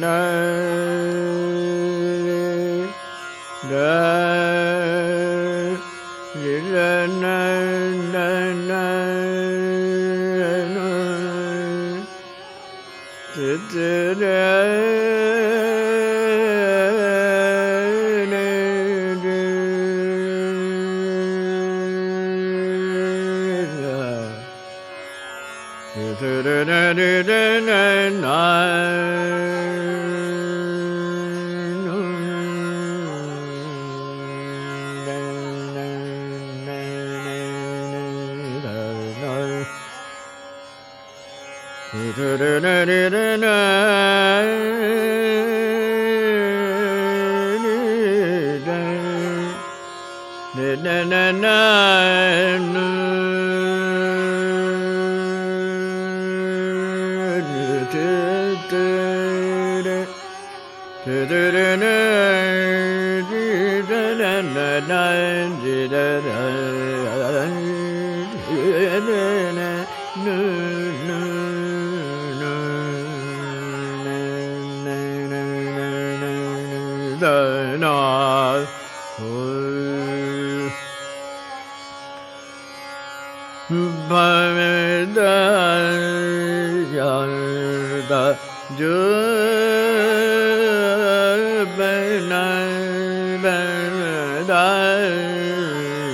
na da da da da da do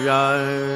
Yeah.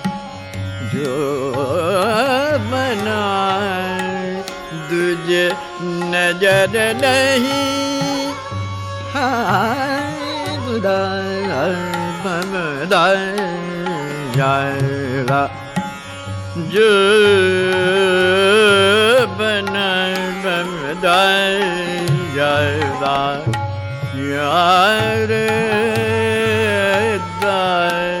जो मना Duzce नजर नहीं। हाय जो बना नजरम् यार। बन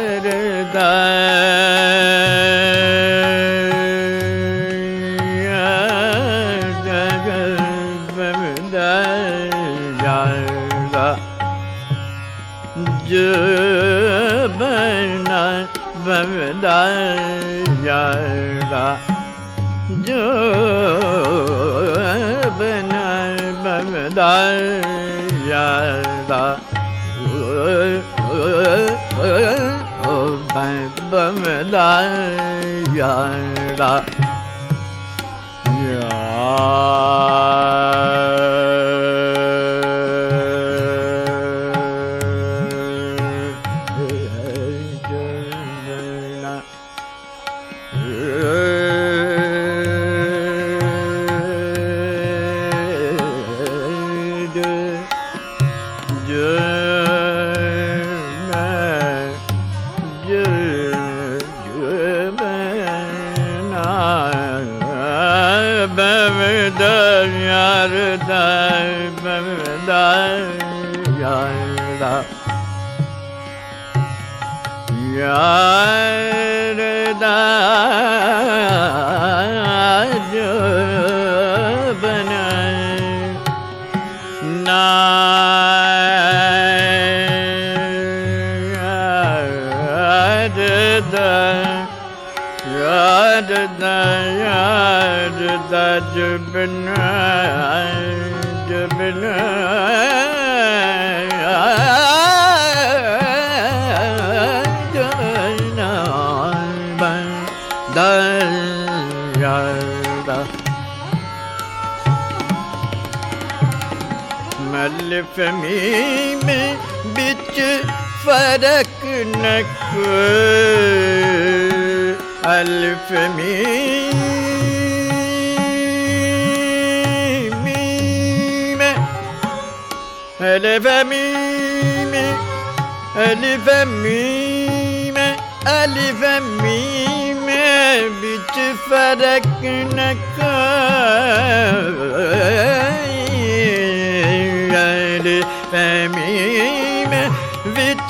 गल बंद जोना bấm la ya la ya da yar da mem da yar da yar da فمی میں بچ فرق نہ الفمی Elif emime, elif emime, elif emime, bitti fereknek.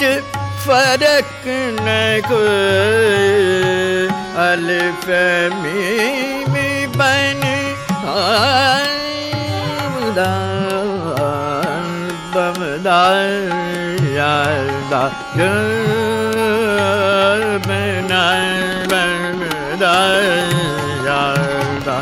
ਵਿੱਚ ਫ਼ਰਕ ਨ ਕੋਈ। ਅਲਫ ਮੀਮ ਬਨ ਆਮਦਾ ਬਮਦਾ ਯਾਦਾ ਬਨਾ ਬਮਦਾ ਯਾਦਾ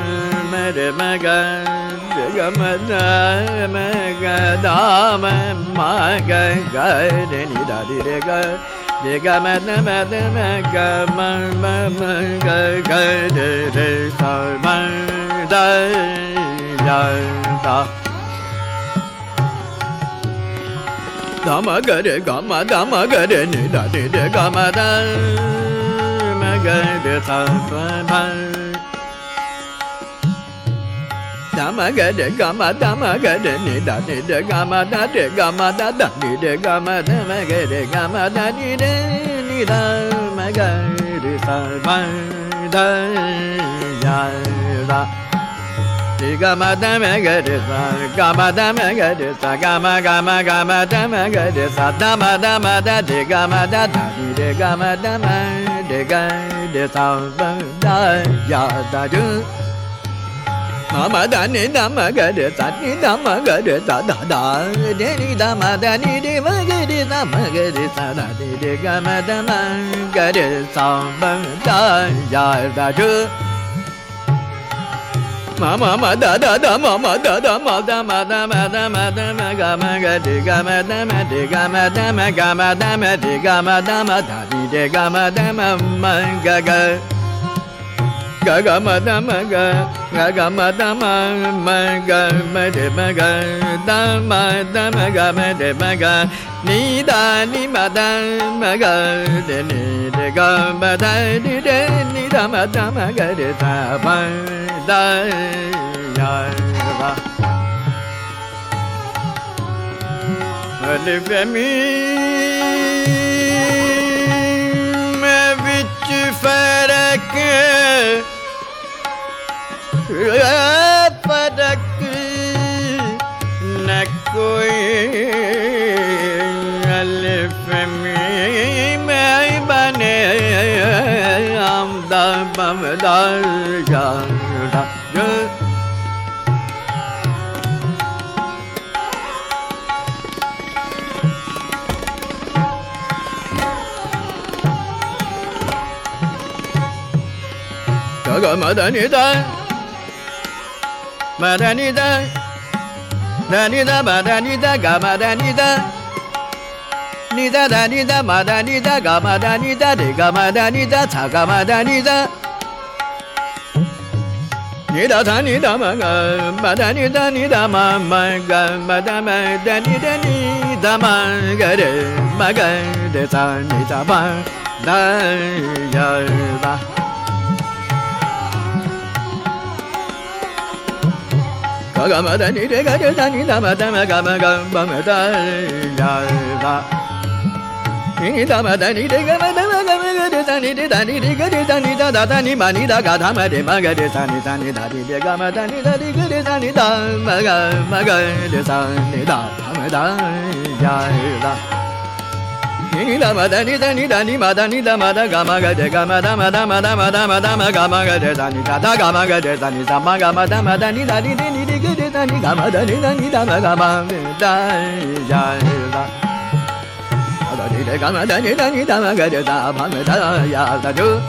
मम दे निगम गमगर गम दमगिरे गमग da ma pa pa Dama gare gama dama gare ni da ni de gama da de gama da da ni de gama da ma gare gama da ni de ni da ma gare sa pa da ya da ga ma da ma ga re sa ga ma da ma ga re sa ga ma ga ma ga ma da ma ga re sa da ma da ma da di ga ma da da di de ga ma da ma de ga de sa ba da ya da du ma ma da ni da ma ga re sa ni da ma ga re sa da da de ni da ma da ni de ma ga re sa ma ga re sa da de de ga ma da ma ga re sa ba da ya da du ma ma ma da da da ma ma da da ma da ma da ma da ma da ma ga ma ga de ga ma da ma de ga ma da ma ga ma da ma de ga ma da ma da de ga ma da ma ma ga ga ga ga ma da ma ga ga ga ma da ma ma ga ma de ma ga da ma da ma ga ma de ma ga ni da ni ma da ma ga de ni de ga ma da de de ni da ma da ma ga de da ma da ya va Alifemi me vich farak परक न कोई अल्फ में बने आमदा बमदार जाड़ा ಗಮದ ನಿಧಾನ 玛达尼哒你咋那你咋嘎玛达尼你咋那你咋那你达尼你嘎达尼嘎达尼咋嘎达尼你咋你咋你咋你咋你你咋你咋你咋你咋咋你咋你你咋你咋你你咋你咋你你咋你咋咋你咋你咋咋你咋他干嘛的？你这个就当你他妈他妈干嘛干嘛呀啦！你他妈的，你这个嘛他妈干嘛个的？当你的当你的个的当你的的当你妈你的个他的妈个的你当你的的的干嘛当你的的个的当你的妈个妈个的当你的他妈的呀啦！にだまだにだにだにまだにだまだがまがでがまだまだまだまだまだまがまがでだにだだがまがでだにざまがまだまだにだにでにでげでだにがまだにだにだまがまでだいじゃいだまだにでがまだにだにだまがでだまめだやだる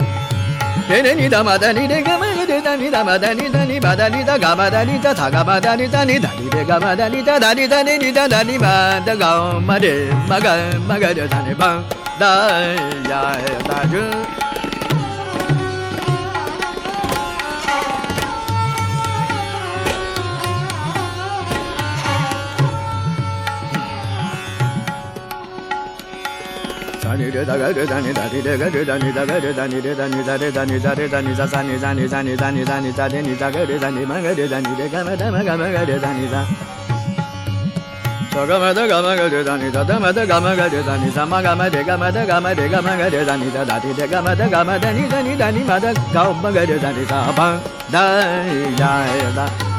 でねにだまだにでがま da ni da ma da ni da ni ba da ni da ga ma da ni da tha ga ma da ni da ni da ni de ga ma da ni da da ni da ni ni da da ni ma da ga ma de ma ga ma ga de da ni ba da ya da du da da da da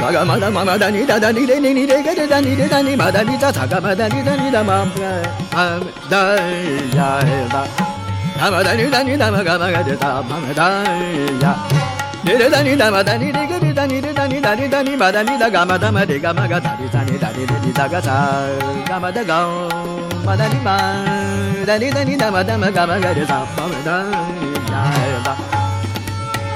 咋嘎嘛的嘛嘛的你咋的你嘞你嘞个的咋你嘞咋你嘛的你咋咋个嘛的你咋你咋嘛不咋？呀！咋？咋嘛的你咋你咋嘛个嘛个的咋嘛嘛咋呀？你咋你咋嘛的你嘞个咋你嘞咋你咋你咋你嘛的你咋咋嘛咋嘛的个嘛咋的咋你咋你咋个咋？干嘛的搞嘛的嘛？咋你咋你咋嘛咋嘛个的咋嘛嘛咋呀？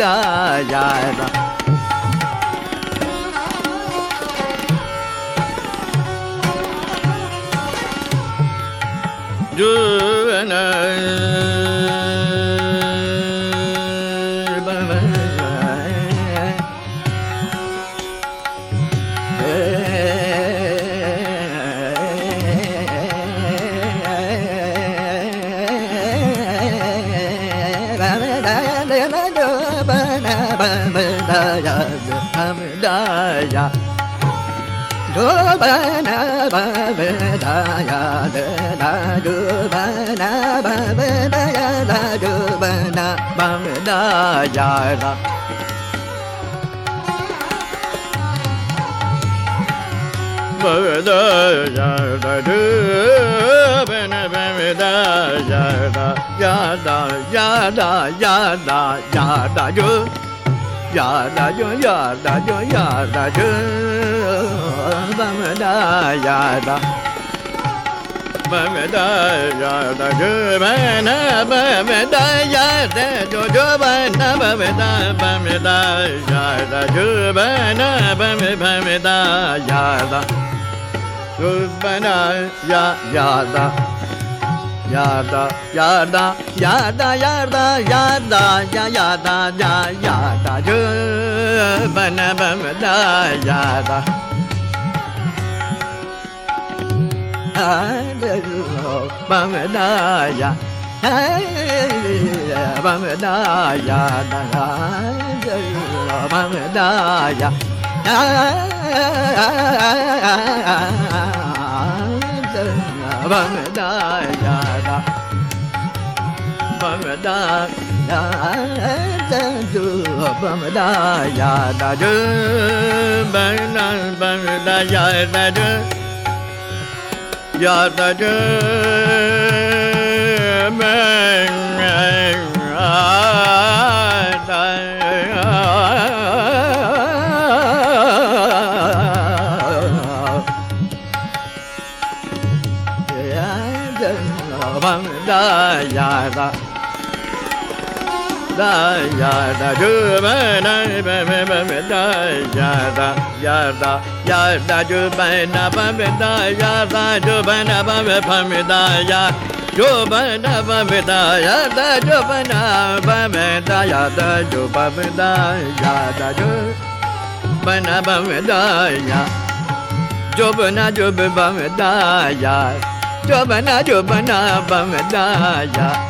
दयाला जो ba na ba ba da ya da da do ba na ba ba da ya da do ba na ba da ya da ba da ya da do ba na ba da ya da ya da ya da ya da ya da do yada yada yada yada yada bamda yada bana bamda yada jo jo bana bamda bamda yada jo bana bam bamda yada jo bana ya yada यादा यादा यादा या या या the या दा जा या बन बहदा या दा मम दया मम दया जो मम दा जना बह ya da do da da ba mẹ da ya da ya da ba mẹ da ya ba mẹ da ya da da ya da ya da du ba na ba mẹ da da da da da da ya da du ba na ba ba ba da ya da ya da ya da du ba na ba ba da ya da du ba na ba ba ba ba da ya du ba na ba ba da ya da du ba na ba ba da ya da du ba ba da ya da du ba na ba ba da ya du ba na du ba ba da ya du ba na du ba na ba ba da ya